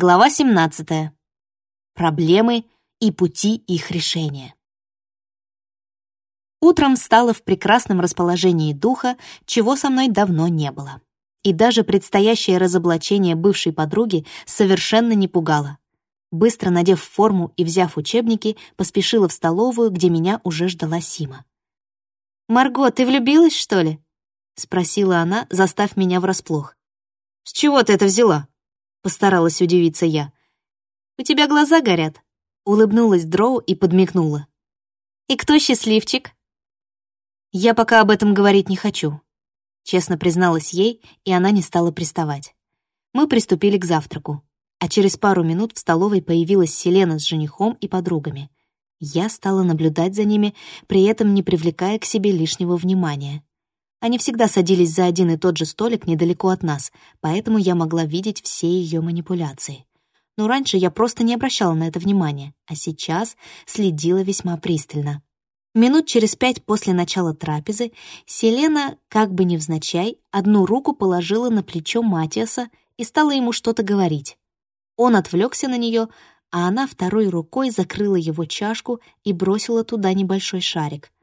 Глава 17. Проблемы и пути их решения. Утром встала в прекрасном расположении духа, чего со мной давно не было. И даже предстоящее разоблачение бывшей подруги совершенно не пугало. Быстро надев форму и взяв учебники, поспешила в столовую, где меня уже ждала Сима. «Марго, ты влюбилась, что ли?» — спросила она, застав меня врасплох. «С чего ты это взяла?» — постаралась удивиться я. «У тебя глаза горят», — улыбнулась Дроу и подмигнула. «И кто счастливчик?» «Я пока об этом говорить не хочу», — честно призналась ей, и она не стала приставать. Мы приступили к завтраку, а через пару минут в столовой появилась Селена с женихом и подругами. Я стала наблюдать за ними, при этом не привлекая к себе лишнего внимания. Они всегда садились за один и тот же столик недалеко от нас, поэтому я могла видеть все ее манипуляции. Но раньше я просто не обращала на это внимания, а сейчас следила весьма пристально. Минут через пять после начала трапезы Селена, как бы невзначай, одну руку положила на плечо Матиаса и стала ему что-то говорить. Он отвлекся на нее, а она второй рукой закрыла его чашку и бросила туда небольшой шарик —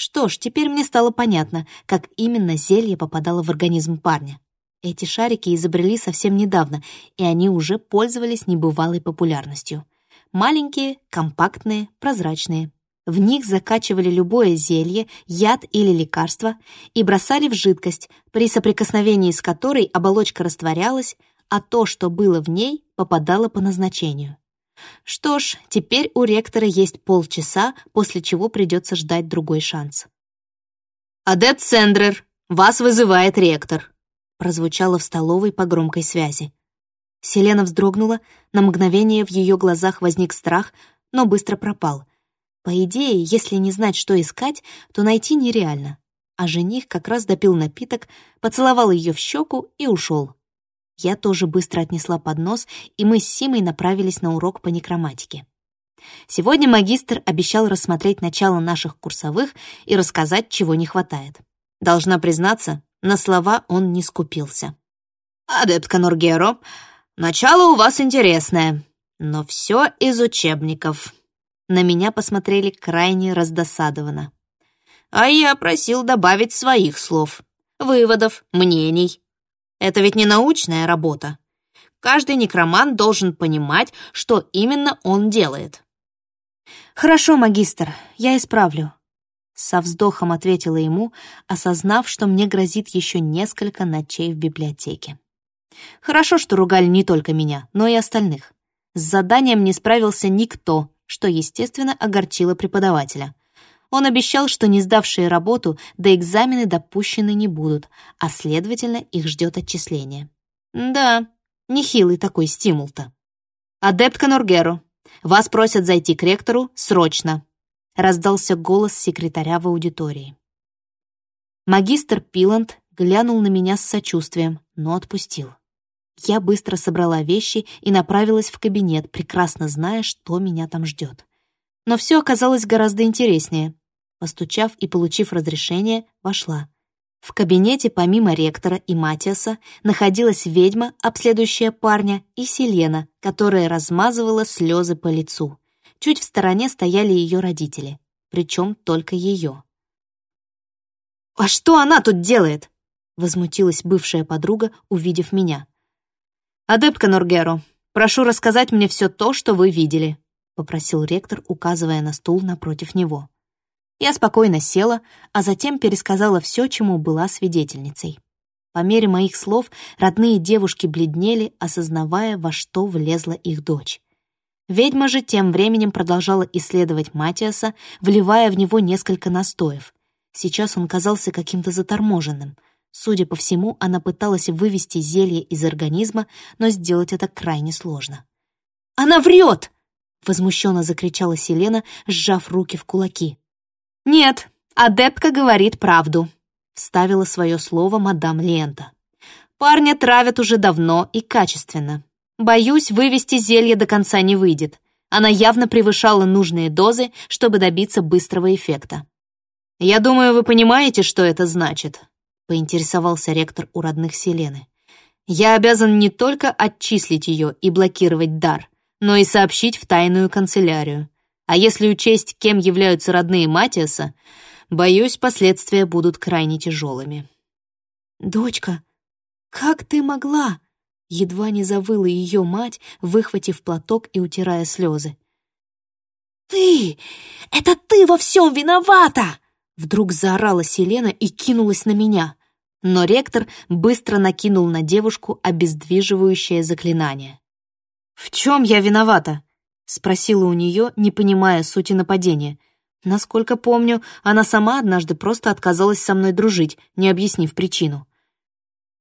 что ж, теперь мне стало понятно, как именно зелье попадало в организм парня. Эти шарики изобрели совсем недавно, и они уже пользовались небывалой популярностью. Маленькие, компактные, прозрачные. В них закачивали любое зелье, яд или лекарство и бросали в жидкость, при соприкосновении с которой оболочка растворялась, а то, что было в ней, попадало по назначению. Что ж, теперь у ректора есть полчаса, после чего придется ждать другой шанс. «Адепт Сендрер, вас вызывает ректор», прозвучало в столовой по громкой связи. Селена вздрогнула, на мгновение в ее глазах возник страх, но быстро пропал. По идее, если не знать, что искать, то найти нереально. А жених как раз допил напиток, поцеловал ее в щеку и ушел. Я тоже быстро отнесла поднос, и мы с Симой направились на урок по некроматике. Сегодня магистр обещал рассмотреть начало наших курсовых и рассказать, чего не хватает. Должна признаться, на слова он не скупился. «Адепт Канургеро, начало у вас интересное, но все из учебников». На меня посмотрели крайне раздосадованно. «А я просил добавить своих слов, выводов, мнений. Это ведь не научная работа. Каждый некромант должен понимать, что именно он делает. «Хорошо, магистр, я исправлю», — со вздохом ответила ему, осознав, что мне грозит еще несколько ночей в библиотеке. Хорошо, что ругали не только меня, но и остальных. С заданием не справился никто, что, естественно, огорчило преподавателя. Он обещал, что не сдавшие работу до экзамены допущены не будут, а, следовательно, их ждет отчисление. Да, нехилый такой стимул-то. «Адепт Канургеру, вас просят зайти к ректору срочно», раздался голос секретаря в аудитории. Магистр Пиланд глянул на меня с сочувствием, но отпустил. Я быстро собрала вещи и направилась в кабинет, прекрасно зная, что меня там ждет. Но все оказалось гораздо интереснее. Постучав и получив разрешение, вошла. В кабинете помимо ректора и Матиаса находилась ведьма, обследующая парня, и Селена, которая размазывала слезы по лицу. Чуть в стороне стояли ее родители, причем только ее. «А что она тут делает?» — возмутилась бывшая подруга, увидев меня. «Адепт Норгеро, прошу рассказать мне все то, что вы видели», — попросил ректор, указывая на стул напротив него. Я спокойно села, а затем пересказала все, чему была свидетельницей. По мере моих слов родные девушки бледнели, осознавая, во что влезла их дочь. Ведьма же тем временем продолжала исследовать Матиаса, вливая в него несколько настоев. Сейчас он казался каким-то заторможенным. Судя по всему, она пыталась вывести зелье из организма, но сделать это крайне сложно. «Она врет!» — возмущенно закричала Селена, сжав руки в кулаки. «Нет, адептка говорит правду», — вставила свое слово мадам Лента. «Парня травят уже давно и качественно. Боюсь, вывести зелье до конца не выйдет. Она явно превышала нужные дозы, чтобы добиться быстрого эффекта. «Я думаю, вы понимаете, что это значит», — поинтересовался ректор у родных Селены. Я обязан не только отчислить ее и блокировать дар, но и сообщить в тайную канцелярию. А если учесть, кем являются родные Матиаса, боюсь, последствия будут крайне тяжелыми. «Дочка, как ты могла?» Едва не завыла ее мать, выхватив платок и утирая слезы. «Ты! Это ты во всем виновата!» Вдруг заорала Селена и кинулась на меня. Но ректор быстро накинул на девушку обездвиживающее заклинание. «В чем я виновата?» — спросила у нее, не понимая сути нападения. Насколько помню, она сама однажды просто отказалась со мной дружить, не объяснив причину.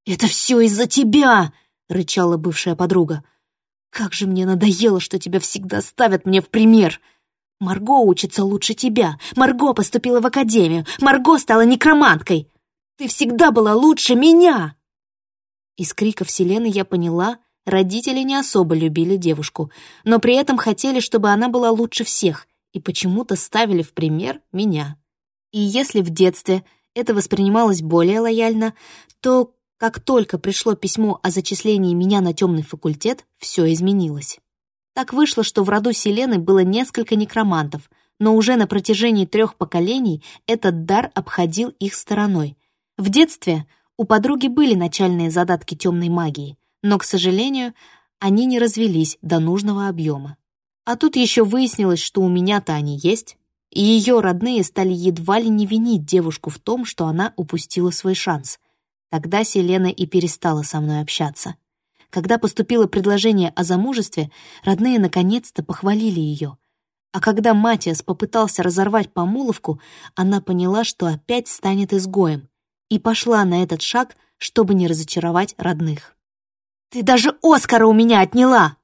«Это все из-за тебя!» — рычала бывшая подруга. «Как же мне надоело, что тебя всегда ставят мне в пример!» Марго учится лучше тебя. Марго поступила в академию. Марго стала некроманткой. Ты всегда была лучше меня!» Из крика Вселены я поняла, родители не особо любили девушку, но при этом хотели, чтобы она была лучше всех, и почему-то ставили в пример меня. И если в детстве это воспринималось более лояльно, то как только пришло письмо о зачислении меня на темный факультет, все изменилось. Так вышло, что в роду Селены было несколько некромантов, но уже на протяжении трех поколений этот дар обходил их стороной. В детстве у подруги были начальные задатки темной магии, но, к сожалению, они не развелись до нужного объема. А тут еще выяснилось, что у меня-то они есть, и ее родные стали едва ли не винить девушку в том, что она упустила свой шанс — Тогда Селена и перестала со мной общаться. Когда поступило предложение о замужестве, родные наконец-то похвалили ее. А когда Матиас попытался разорвать помолвку, она поняла, что опять станет изгоем, и пошла на этот шаг, чтобы не разочаровать родных. «Ты даже Оскара у меня отняла!»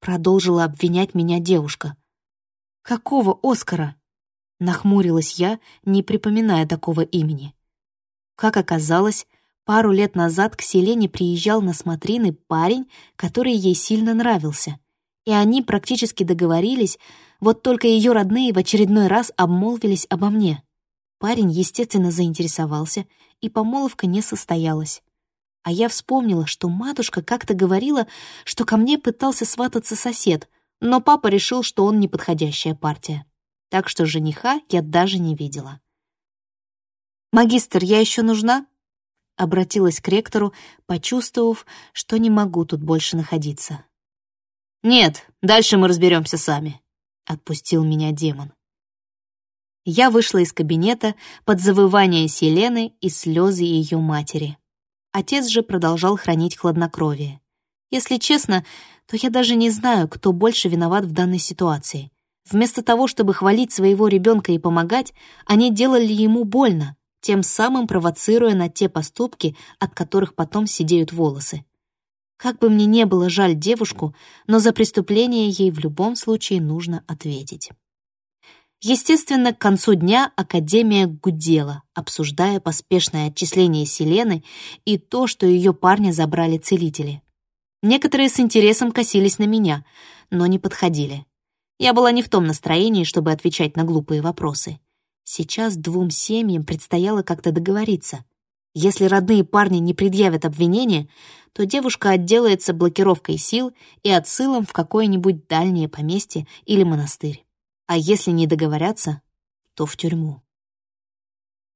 Продолжила обвинять меня девушка. «Какого Оскара?» Нахмурилась я, не припоминая такого имени. Как оказалось, Пару лет назад к Селене приезжал на смотрины парень, который ей сильно нравился. И они практически договорились, вот только ее родные в очередной раз обмолвились обо мне. Парень, естественно, заинтересовался, и помолвка не состоялась. А я вспомнила, что матушка как-то говорила, что ко мне пытался свататься сосед, но папа решил, что он неподходящая партия. Так что жениха я даже не видела. «Магистр, я еще нужна?» обратилась к ректору, почувствовав, что не могу тут больше находиться. «Нет, дальше мы разберемся сами», — отпустил меня демон. Я вышла из кабинета под завывание Селены и слезы ее матери. Отец же продолжал хранить хладнокровие. Если честно, то я даже не знаю, кто больше виноват в данной ситуации. Вместо того, чтобы хвалить своего ребенка и помогать, они делали ему больно, тем самым провоцируя на те поступки, от которых потом сидеют волосы. Как бы мне не было жаль девушку, но за преступление ей в любом случае нужно ответить. Естественно, к концу дня Академия гудела, обсуждая поспешное отчисление Селены и то, что ее парня забрали целители. Некоторые с интересом косились на меня, но не подходили. Я была не в том настроении, чтобы отвечать на глупые вопросы. Сейчас двум семьям предстояло как-то договориться. Если родные парни не предъявят обвинения, то девушка отделается блокировкой сил и отсылом в какое-нибудь дальнее поместье или монастырь. А если не договорятся, то в тюрьму.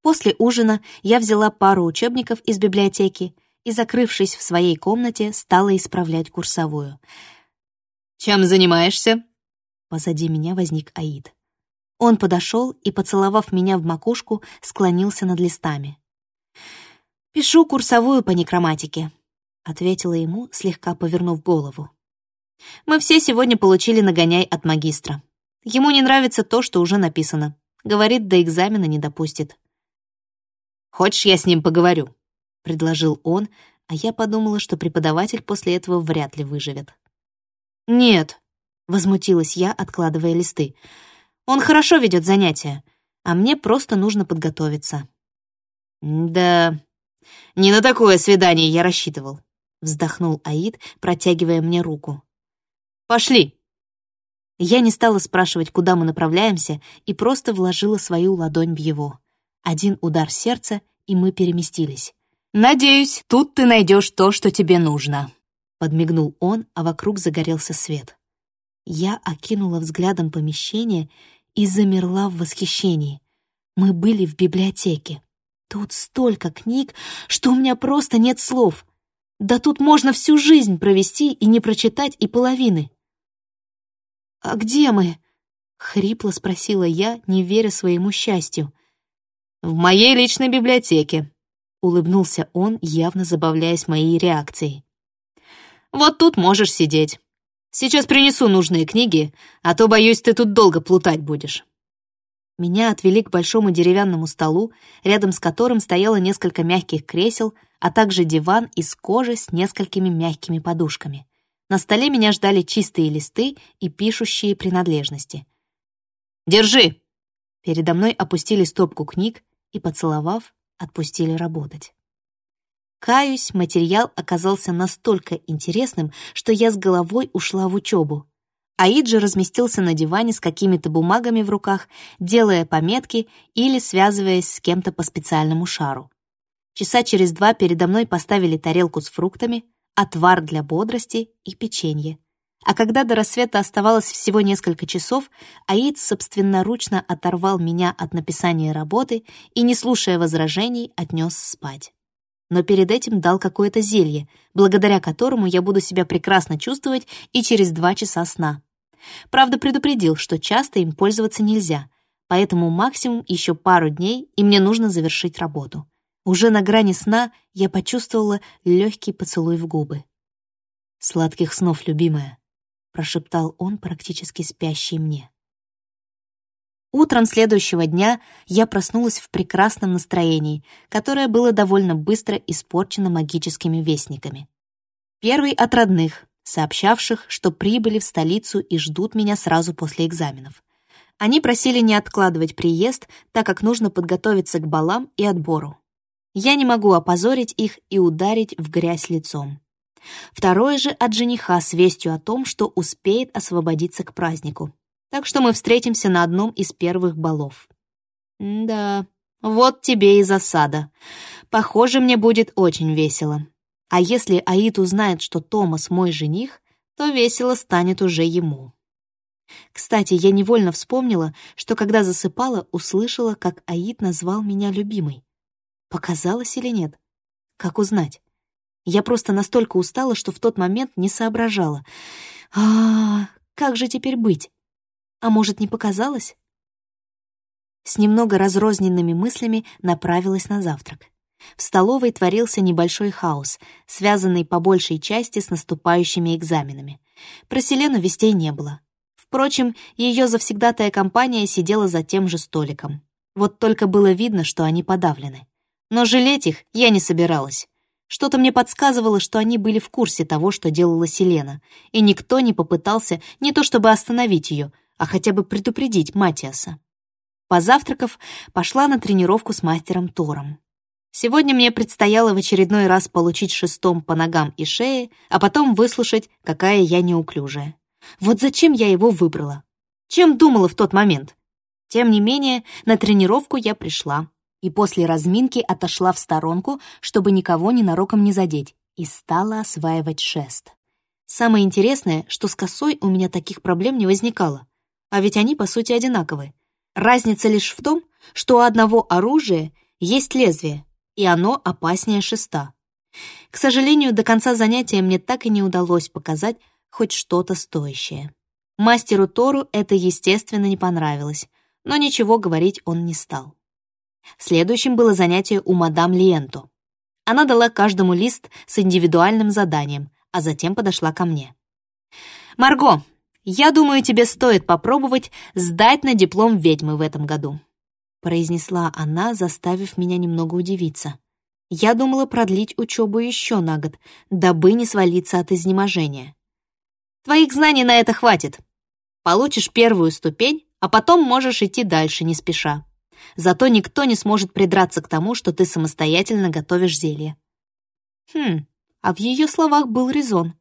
После ужина я взяла пару учебников из библиотеки и, закрывшись в своей комнате, стала исправлять курсовую. «Чем занимаешься?» Позади меня возник Аид. Он подошел и, поцеловав меня в макушку, склонился над листами. «Пишу курсовую по некроматике», — ответила ему, слегка повернув голову. «Мы все сегодня получили нагоняй от магистра. Ему не нравится то, что уже написано. Говорит, до экзамена не допустит». «Хочешь, я с ним поговорю?» — предложил он, а я подумала, что преподаватель после этого вряд ли выживет. «Нет», — возмутилась я, откладывая листы, — он хорошо ведет занятия, а мне просто нужно подготовиться». «Да, не на такое свидание я рассчитывал», — вздохнул Аид, протягивая мне руку. «Пошли». Я не стала спрашивать, куда мы направляемся, и просто вложила свою ладонь в его. Один удар сердца, и мы переместились. «Надеюсь, тут ты найдешь то, что тебе нужно», — подмигнул он, а вокруг загорелся свет. Я окинула взглядом помещение и замерла в восхищении. Мы были в библиотеке. Тут столько книг, что у меня просто нет слов. Да тут можно всю жизнь провести и не прочитать и половины. «А где мы?» — хрипло спросила я, не веря своему счастью. «В моей личной библиотеке», — улыбнулся он, явно забавляясь моей реакцией. «Вот тут можешь сидеть. Сейчас принесу нужные книги, а то, боюсь, ты тут долго плутать будешь». Меня отвели к большому деревянному столу, рядом с которым стояло несколько мягких кресел, а также диван из кожи с несколькими мягкими подушками. На столе меня ждали чистые листы и пишущие принадлежности. «Держи!» Передо мной опустили стопку книг и, поцеловав, отпустили работать. Каюсь, материал оказался настолько интересным, что я с головой ушла в учебу. Аиджи разместился на диване с какими-то бумагами в руках, делая пометки или связываясь с кем-то по специальному шару. Часа через два передо мной поставили тарелку с фруктами, отвар для бодрости и печенье. А когда до рассвета оставалось всего несколько часов, Аид собственноручно оторвал меня от написания работы и, не слушая возражений, отнес спать но перед этим дал какое-то зелье, благодаря которому я буду себя прекрасно чувствовать и через два часа сна. Правда, предупредил, что часто им пользоваться нельзя, поэтому максимум еще пару дней, и мне нужно завершить работу. Уже на грани сна я почувствовала легкий поцелуй в губы. «Сладких снов, любимая», — прошептал он, практически спящий мне. Утром следующего дня я проснулась в прекрасном настроении, которое было довольно быстро испорчено магическими вестниками. Первый от родных, сообщавших, что прибыли в столицу и ждут меня сразу после экзаменов. Они просили не откладывать приезд, так как нужно подготовиться к балам и отбору. Я не могу опозорить их и ударить в грязь лицом. Второе же от жениха с вестью о том, что успеет освободиться к празднику так что мы встретимся на одном из первых балов. Да, вот тебе и засада. Похоже, мне будет очень весело. А если Аид узнает, что Томас мой жених, то весело станет уже ему. Кстати, я невольно вспомнила, что когда засыпала, услышала, как Аид назвал меня любимой. Показалось или нет? Как узнать? Я просто настолько устала, что в тот момент не соображала. А, как же теперь быть? А может, не показалось? С немного разрозненными мыслями направилась на завтрак. В столовой творился небольшой хаос, связанный по большей части с наступающими экзаменами. Про Селену вестей не было. Впрочем, ее завсегдатая компания сидела за тем же столиком. Вот только было видно, что они подавлены. Но жалеть их я не собиралась. Что-то мне подсказывало, что они были в курсе того, что делала Селена, и никто не попытался не то чтобы остановить ее, а хотя бы предупредить Матиаса. Позавтракав, пошла на тренировку с мастером Тором. Сегодня мне предстояло в очередной раз получить шестом по ногам и шее, а потом выслушать, какая я неуклюжая. Вот зачем я его выбрала? Чем думала в тот момент? Тем не менее, на тренировку я пришла и после разминки отошла в сторонку, чтобы никого ненароком не задеть, и стала осваивать шест. Самое интересное, что с косой у меня таких проблем не возникало а ведь они, по сути, одинаковы. Разница лишь в том, что у одного оружия есть лезвие, и оно опаснее шеста. К сожалению, до конца занятия мне так и не удалось показать хоть что-то стоящее. Мастеру Тору это, естественно, не понравилось, но ничего говорить он не стал. Следующим было занятие у мадам Лиенто. Она дала каждому лист с индивидуальным заданием, а затем подошла ко мне. «Марго, «Я думаю, тебе стоит попробовать сдать на диплом ведьмы в этом году», произнесла она, заставив меня немного удивиться. Я думала продлить учебу еще на год, дабы не свалиться от изнеможения. «Твоих знаний на это хватит. Получишь первую ступень, а потом можешь идти дальше, не спеша. Зато никто не сможет придраться к тому, что ты самостоятельно готовишь зелье». Хм, а в ее словах был резон.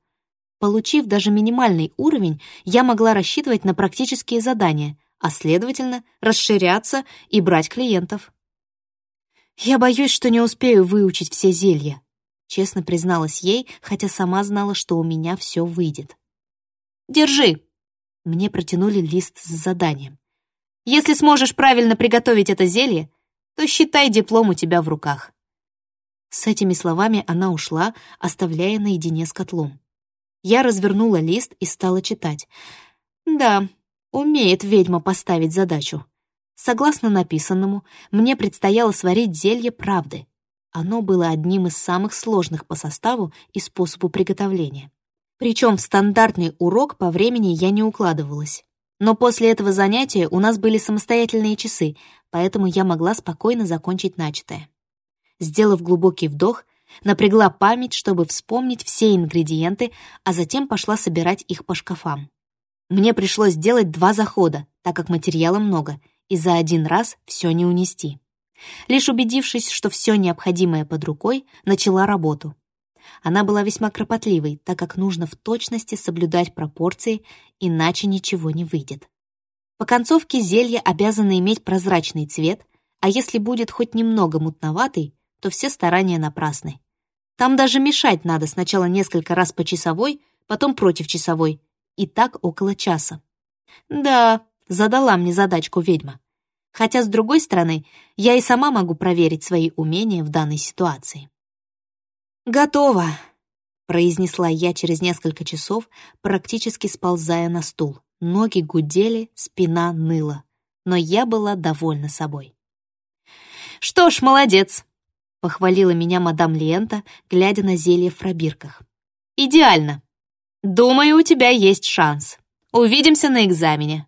Получив даже минимальный уровень, я могла рассчитывать на практические задания, а следовательно, расширяться и брать клиентов. Я боюсь, что не успею выучить все зелья. Честно призналась ей, хотя сама знала, что у меня все выйдет. Держи. Мне протянули лист с заданием. Если сможешь правильно приготовить это зелье, то считай диплом у тебя в руках. С этими словами она ушла, оставляя наедине с котлом. Я развернула лист и стала читать. Да, умеет ведьма поставить задачу. Согласно написанному, мне предстояло сварить зелье правды. Оно было одним из самых сложных по составу и способу приготовления. Причем в стандартный урок по времени я не укладывалась. Но после этого занятия у нас были самостоятельные часы, поэтому я могла спокойно закончить начатое. Сделав глубокий вдох, напрягла память, чтобы вспомнить все ингредиенты, а затем пошла собирать их по шкафам. Мне пришлось сделать два захода, так как материала много, и за один раз все не унести. Лишь убедившись, что все необходимое под рукой, начала работу. Она была весьма кропотливой, так как нужно в точности соблюдать пропорции, иначе ничего не выйдет. По концовке зелье обязано иметь прозрачный цвет, а если будет хоть немного мутноватый, то все старания напрасны. Там даже мешать надо сначала несколько раз по часовой, потом против часовой, и так около часа. Да, задала мне задачку ведьма. Хотя, с другой стороны, я и сама могу проверить свои умения в данной ситуации. «Готово», — произнесла я через несколько часов, практически сползая на стул. Ноги гудели, спина ныла, но я была довольна собой. «Что ж, молодец», — похвалила меня мадам Лента, глядя на зелье в пробирках. «Идеально. Думаю, у тебя есть шанс. Увидимся на экзамене».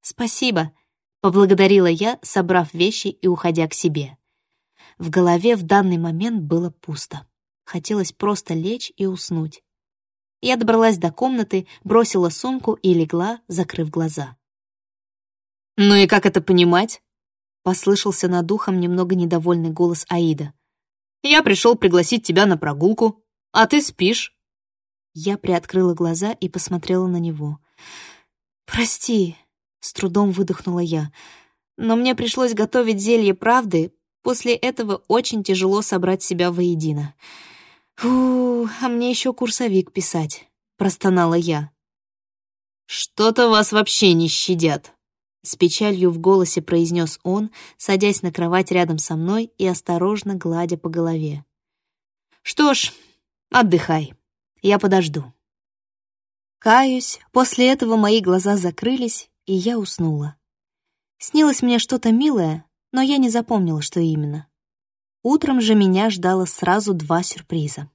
«Спасибо», — поблагодарила я, собрав вещи и уходя к себе. В голове в данный момент было пусто. Хотелось просто лечь и уснуть. Я добралась до комнаты, бросила сумку и легла, закрыв глаза. «Ну и как это понимать?» — послышался над ухом немного недовольный голос Аида. «Я пришел пригласить тебя на прогулку, а ты спишь». Я приоткрыла глаза и посмотрела на него. «Прости», — с трудом выдохнула я, «но мне пришлось готовить зелье правды, После этого очень тяжело собрать себя воедино. «Фу, а мне еще курсовик писать», — простонала я. «Что-то вас вообще не щадят», — с печалью в голосе произнес он, садясь на кровать рядом со мной и осторожно гладя по голове. «Что ж, отдыхай, я подожду». Каюсь, после этого мои глаза закрылись, и я уснула. Снилось мне что-то милое, но я не запомнила, что именно. Утром же меня ждало сразу два сюрприза.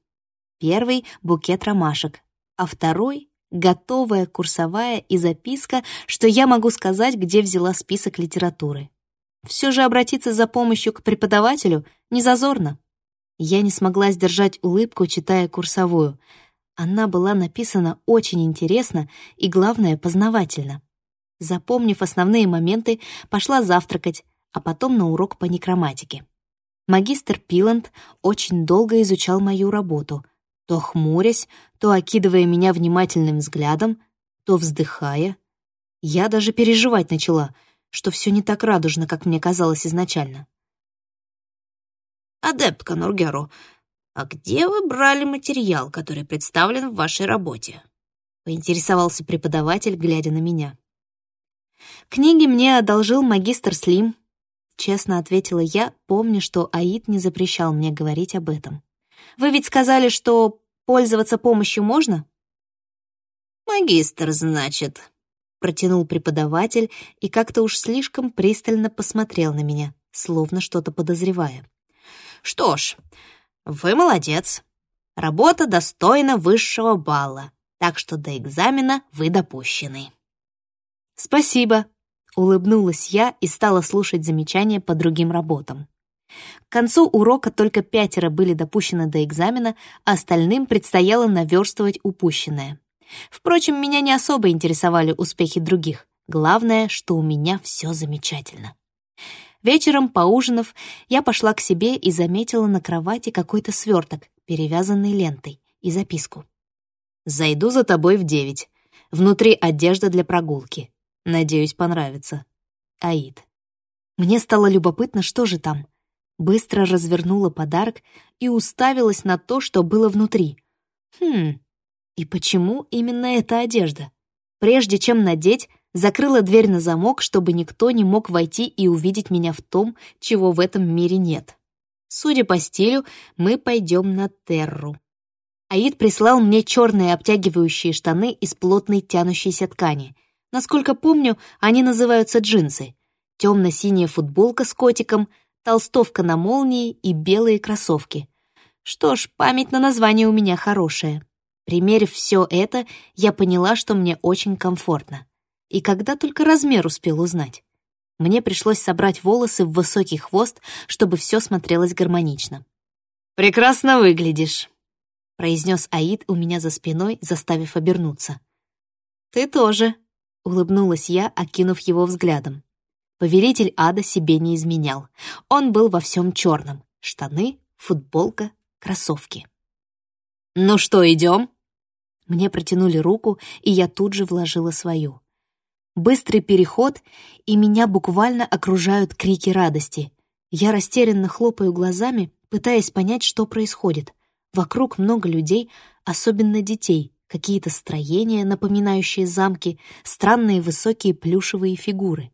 Первый — букет ромашек, а второй — готовая курсовая и записка, что я могу сказать, где взяла список литературы. Все же обратиться за помощью к преподавателю не зазорно. Я не смогла сдержать улыбку, читая курсовую. Она была написана очень интересно и, главное, познавательно. Запомнив основные моменты, пошла завтракать, а потом на урок по некроматике. Магистр Пиланд очень долго изучал мою работу, то хмурясь, то окидывая меня внимательным взглядом, то вздыхая. Я даже переживать начала, что все не так радужно, как мне казалось изначально. «Адептка Нургеру, а где вы брали материал, который представлен в вашей работе?» — поинтересовался преподаватель, глядя на меня. «Книги мне одолжил магистр Слим», Честно ответила я, помня, что Аид не запрещал мне говорить об этом. «Вы ведь сказали, что пользоваться помощью можно?» «Магистр, значит», — протянул преподаватель и как-то уж слишком пристально посмотрел на меня, словно что-то подозревая. «Что ж, вы молодец. Работа достойна высшего балла, так что до экзамена вы допущены». «Спасибо», Улыбнулась я и стала слушать замечания по другим работам. К концу урока только пятеро были допущены до экзамена, а остальным предстояло наверстывать упущенное. Впрочем, меня не особо интересовали успехи других. Главное, что у меня все замечательно. Вечером, поужинав, я пошла к себе и заметила на кровати какой-то сверток, перевязанный лентой, и записку. «Зайду за тобой в девять. Внутри одежда для прогулки. Надеюсь, понравится. Аид. Мне стало любопытно, что же там. быстро развернула подарок и уставилась на то, что было внутри. Хм, и почему именно эта одежда? Прежде чем надеть, закрыла дверь на замок, чтобы никто не мог войти и увидеть меня в том, чего в этом мире нет. Судя по стилю, мы пойдем на Терру. Аид прислал мне черные обтягивающие штаны из плотной тянущейся ткани. Насколько помню, они называются джинсы. Темно-синяя футболка с котиком, толстовка на молнии и белые кроссовки. Что ж, память на название у меня хорошая. Примерив все это, я поняла, что мне очень комфортно. И когда только размер успел узнать. Мне пришлось собрать волосы в высокий хвост, чтобы все смотрелось гармонично. «Прекрасно выглядишь», — произнес Аид у меня за спиной, заставив обернуться. «Ты тоже», — улыбнулась я, окинув его взглядом. Повелитель ада себе не изменял. Он был во всем черном: штаны, футболка, кроссовки. «Ну что, идем?» Мне протянули руку, и я тут же вложила свою. Быстрый переход, и меня буквально окружают крики радости. Я растерянно хлопаю глазами, пытаясь понять, что происходит. Вокруг много людей, особенно детей, какие-то строения, напоминающие замки, странные высокие плюшевые фигуры.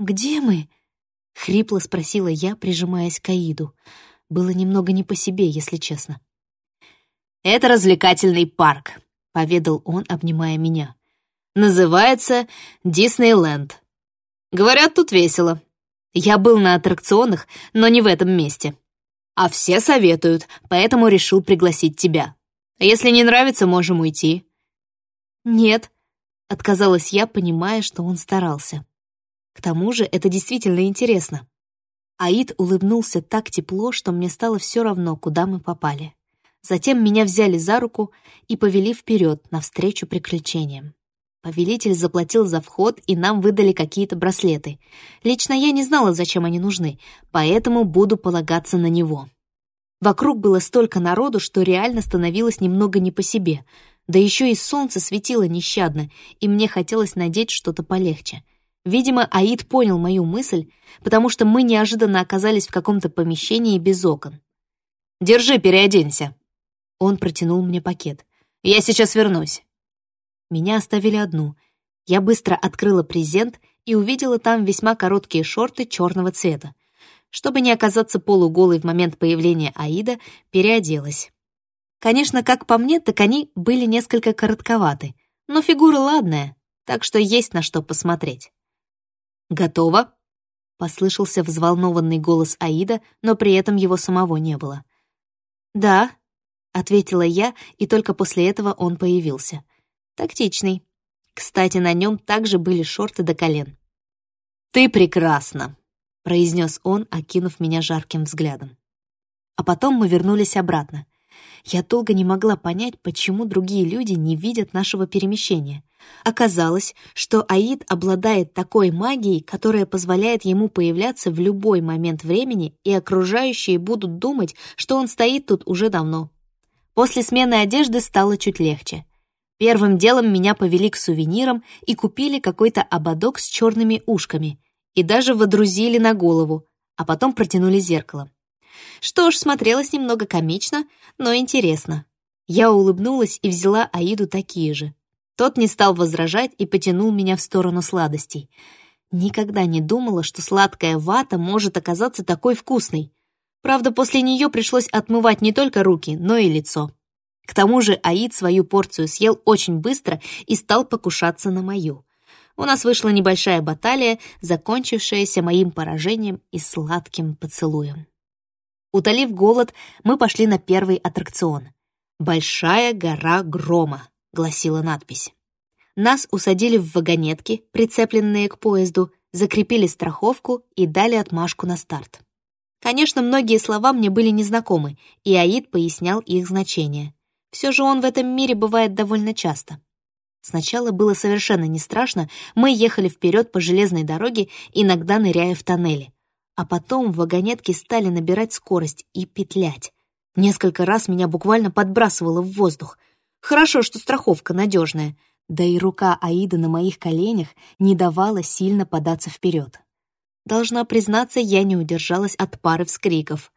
«Где мы?» — хрипло спросила я, прижимаясь к Аиду. Было немного не по себе, если честно. «Это развлекательный парк», — поведал он, обнимая меня. Называется Диснейленд. Говорят, тут весело. Я был на аттракционах, но не в этом месте. А все советуют, поэтому решил пригласить тебя. Если не нравится, можем уйти». «Нет», — отказалась я, понимая, что он старался. К тому же это действительно интересно. Аид улыбнулся так тепло, что мне стало все равно, куда мы попали. Затем меня взяли за руку и повели вперед, навстречу приключениям. Повелитель заплатил за вход, и нам выдали какие-то браслеты. Лично я не знала, зачем они нужны, поэтому буду полагаться на него. Вокруг было столько народу, что реально становилось немного не по себе. Да еще и солнце светило нещадно, и мне хотелось надеть что-то полегче. Видимо, Аид понял мою мысль, потому что мы неожиданно оказались в каком-то помещении без окон. «Держи, переоденься». Он протянул мне пакет. «Я сейчас вернусь». Меня оставили одну. Я быстро открыла презент и увидела там весьма короткие шорты черного цвета. Чтобы не оказаться полуголой в момент появления Аида, переоделась. Конечно, как по мне, так они были несколько коротковаты, но фигура ладная, так что есть на что посмотреть. «Готово?» — послышался взволнованный голос Аида, но при этом его самого не было. «Да», — ответила я, и только после этого он появился — Тактичный. Кстати, на нем также были шорты до колен. «Ты прекрасна», — произнес он, окинув меня жарким взглядом. А потом мы вернулись обратно. Я долго не могла понять, почему другие люди не видят нашего перемещения. Оказалось, что Аид обладает такой магией, которая позволяет ему появляться в любой момент времени, и окружающие будут думать, что он стоит тут уже давно. После смены одежды стало чуть легче — Первым делом меня повели к сувенирам и купили какой-то ободок с черными ушками и даже водрузили на голову, а потом протянули зеркало. Что ж, смотрелось немного комично, но интересно. Я улыбнулась и взяла Аиду такие же. Тот не стал возражать и потянул меня в сторону сладостей. Никогда не думала, что сладкая вата может оказаться такой вкусной. Правда, после нее пришлось отмывать не только руки, но и лицо. К тому же Аид свою порцию съел очень быстро и стал покушаться на мою. У нас вышла небольшая баталия, закончившаяся моим поражением и сладким поцелуем. Утолив голод, мы пошли на первый аттракцион. «Большая гора грома», — гласила надпись. Нас усадили в вагонетки, прицепленные к поезду, закрепили страховку и дали отмашку на старт. Конечно, многие слова мне были незнакомы, и Аид пояснял их значение. Все же он в этом мире бывает довольно часто. Сначала было совершенно не страшно, мы ехали вперед по железной дороге, иногда ныряя в тоннели. А потом вагонетки стали набирать скорость и петлять. Несколько раз меня буквально подбрасывало в воздух. Хорошо, что страховка надежная, да и рука Аида на моих коленях не давала сильно податься вперед. Должна признаться, я не удержалась от пары вскриков.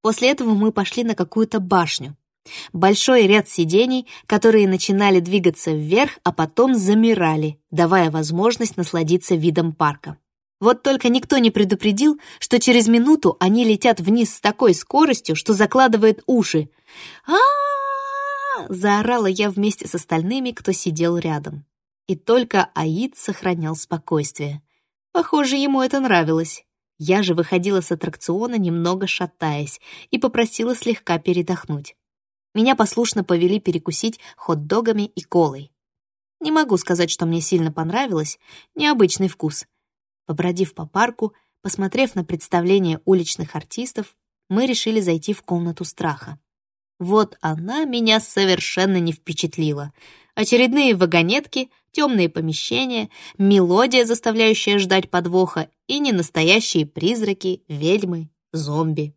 После этого мы пошли на какую-то башню. Большой ряд сидений, которые начинали двигаться вверх, а потом замирали, давая возможность насладиться видом парка. Вот только никто не предупредил, что через минуту они летят вниз с такой скоростью, что закладывает уши. а, заорала я вместе с остальными, кто сидел рядом. И только Аид сохранял спокойствие. Похоже, ему это нравилось. Я же выходила с аттракциона, немного шатаясь, и попросила слегка передохнуть. Меня послушно повели перекусить хот-догами и колой. Не могу сказать, что мне сильно понравилось, необычный вкус. Побродив по парку, посмотрев на представление уличных артистов, мы решили зайти в комнату страха. Вот она меня совершенно не впечатлила. Очередные вагонетки, темные помещения, мелодия, заставляющая ждать подвоха, и ненастоящие призраки, ведьмы, зомби.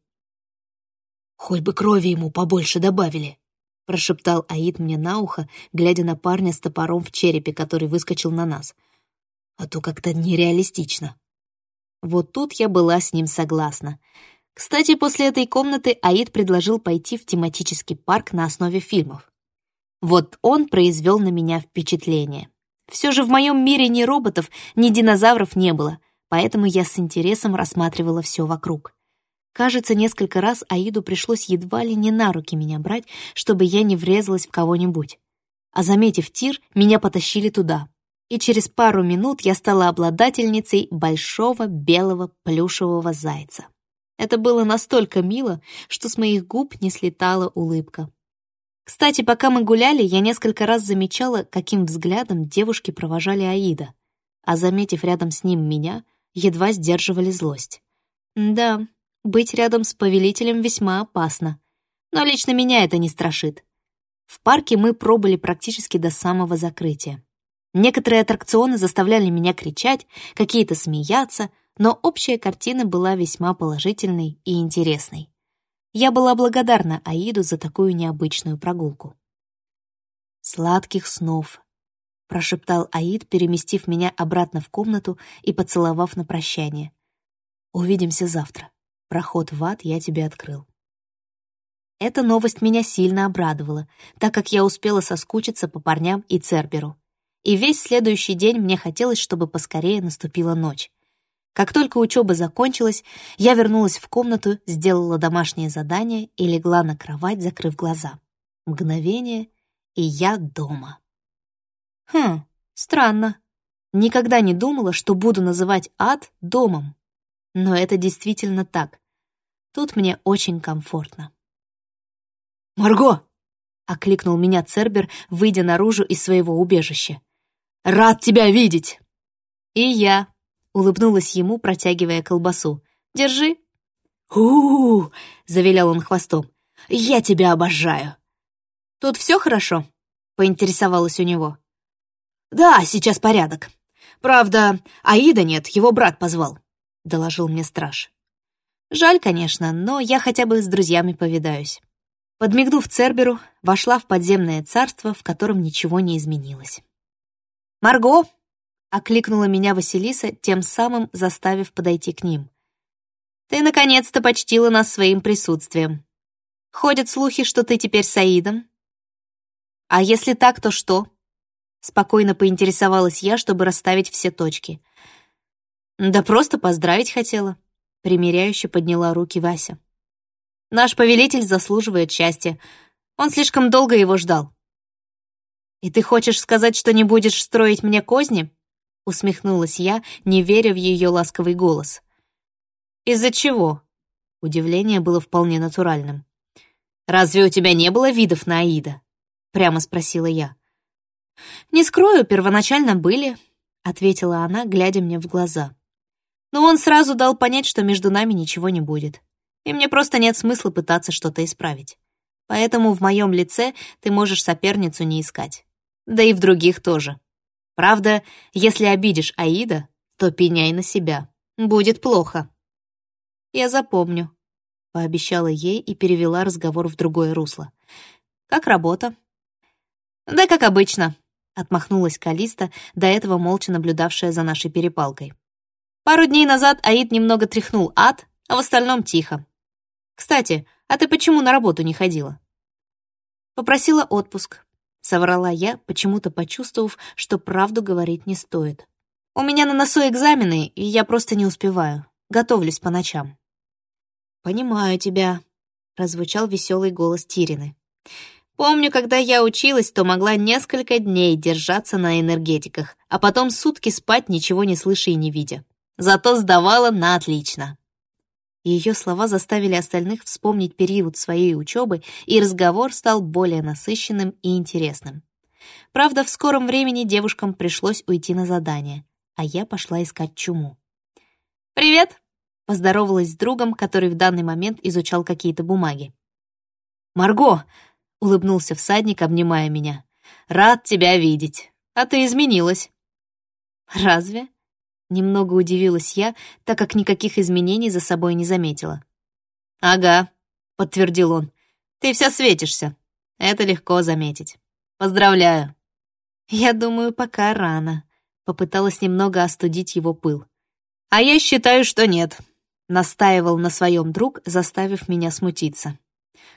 «Хоть бы крови ему побольше добавили», — прошептал Аид мне на ухо, глядя на парня с топором в черепе, который выскочил на нас. «А то как-то нереалистично». Вот тут я была с ним согласна. Кстати, после этой комнаты Аид предложил пойти в тематический парк на основе фильмов. Вот он произвел на меня впечатление. Все же в моем мире ни роботов, ни динозавров не было, поэтому я с интересом рассматривала все вокруг. Кажется, несколько раз Аиду пришлось едва ли не на руки меня брать, чтобы я не врезалась в кого-нибудь. А заметив тир, меня потащили туда. И через пару минут я стала обладательницей большого белого плюшевого зайца. Это было настолько мило, что с моих губ не слетала улыбка. Кстати, пока мы гуляли, я несколько раз замечала, каким взглядом девушки провожали Аида, а, заметив рядом с ним меня, едва сдерживали злость. Да, быть рядом с повелителем весьма опасно. Но лично меня это не страшит. В парке мы пробыли практически до самого закрытия. Некоторые аттракционы заставляли меня кричать, какие-то смеяться, но общая картина была весьма положительной и интересной. Я была благодарна Аиду за такую необычную прогулку. «Сладких снов», — прошептал Аид, переместив меня обратно в комнату и поцеловав на прощание. «Увидимся завтра». Проход в ад я тебе открыл. Эта новость меня сильно обрадовала, так как я успела соскучиться по парням и Церберу. И весь следующий день мне хотелось, чтобы поскорее наступила ночь. Как только учеба закончилась, я вернулась в комнату, сделала домашнее задание и легла на кровать, закрыв глаза. Мгновение, и я дома. Хм, странно. Никогда не думала, что буду называть ад домом. Но это действительно так. Тут мне очень комфортно. «Марго!» — окликнул меня Цербер, выйдя наружу из своего убежища. «Рад тебя видеть!» «И я», — улыбнулась ему, протягивая колбасу. «Держи». «У-у-у!» — завилял он хвостом. «Я тебя обожаю!» «Тут все хорошо?» — поинтересовалась у него. «Да, сейчас порядок. Правда, Аида нет, его брат позвал доложил мне страж. Жаль, конечно, но я хотя бы с друзьями повидаюсь. Подмигнув Церберу, вошла в подземное царство, в котором ничего не изменилось. «Марго!» — окликнула меня Василиса, тем самым заставив подойти к ним. «Ты наконец-то почтила нас своим присутствием. Ходят слухи, что ты теперь с Аидом. А если так, то что?» Спокойно поинтересовалась я, чтобы расставить все точки — «Да просто поздравить хотела», — примиряюще подняла руки Вася. «Наш повелитель заслуживает счастья. Он слишком долго его ждал». «И ты хочешь сказать, что не будешь строить мне козни?» — усмехнулась я, не веря в ее ласковый голос. «Из-за чего?» — удивление было вполне натуральным. «Разве у тебя не было видов на Аида?» — прямо спросила я. «Не скрою, первоначально были», — ответила она, глядя мне в глаза но он сразу дал понять, что между нами ничего не будет. И мне просто нет смысла пытаться что-то исправить. Поэтому в моем лице ты можешь соперницу не искать. Да и в других тоже. Правда, если обидишь Аида, то пеняй на себя. Будет плохо. Я запомню, — пообещала ей и перевела разговор в другое русло. «Как работа?» «Да как обычно», — отмахнулась Калиста, до этого молча наблюдавшая за нашей перепалкой. Пару дней назад Аид немного тряхнул ад, а в остальном тихо. Кстати, а ты почему на работу не ходила? Попросила отпуск. Соврала я, почему-то почувствовав, что правду говорить не стоит. У меня на носу экзамены, и я просто не успеваю. Готовлюсь по ночам. «Понимаю тебя», — прозвучал веселый голос Тирины. «Помню, когда я училась, то могла несколько дней держаться на энергетиках, а потом сутки спать, ничего не слыша и не видя. Зато сдавала на отлично». Ее слова заставили остальных вспомнить период своей учебы, и разговор стал более насыщенным и интересным. Правда, в скором времени девушкам пришлось уйти на задание, а я пошла искать чуму. «Привет!» — поздоровалась с другом, который в данный момент изучал какие-то бумаги. «Марго!» — улыбнулся всадник, обнимая меня. «Рад тебя видеть. А ты изменилась». «Разве?» — немного удивилась я, так как никаких изменений за собой не заметила. «Ага», — подтвердил он. «Ты вся светишься. Это легко заметить. Поздравляю». «Я думаю, пока рано», Попыталась немного остудить его пыл. «А я считаю, что нет», — настаивал на своем друг, заставив меня смутиться.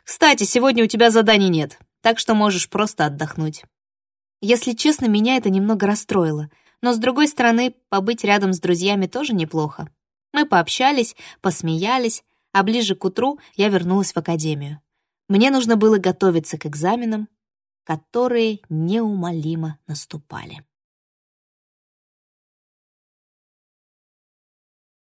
«Кстати, сегодня у тебя заданий нет, так что можешь просто отдохнуть». Если честно, меня это немного расстроило, но, с другой стороны, побыть рядом с друзьями тоже неплохо. Мы пообщались, посмеялись, а ближе к утру я вернулась в академию. Мне нужно было готовиться к экзаменам, которые неумолимо наступали.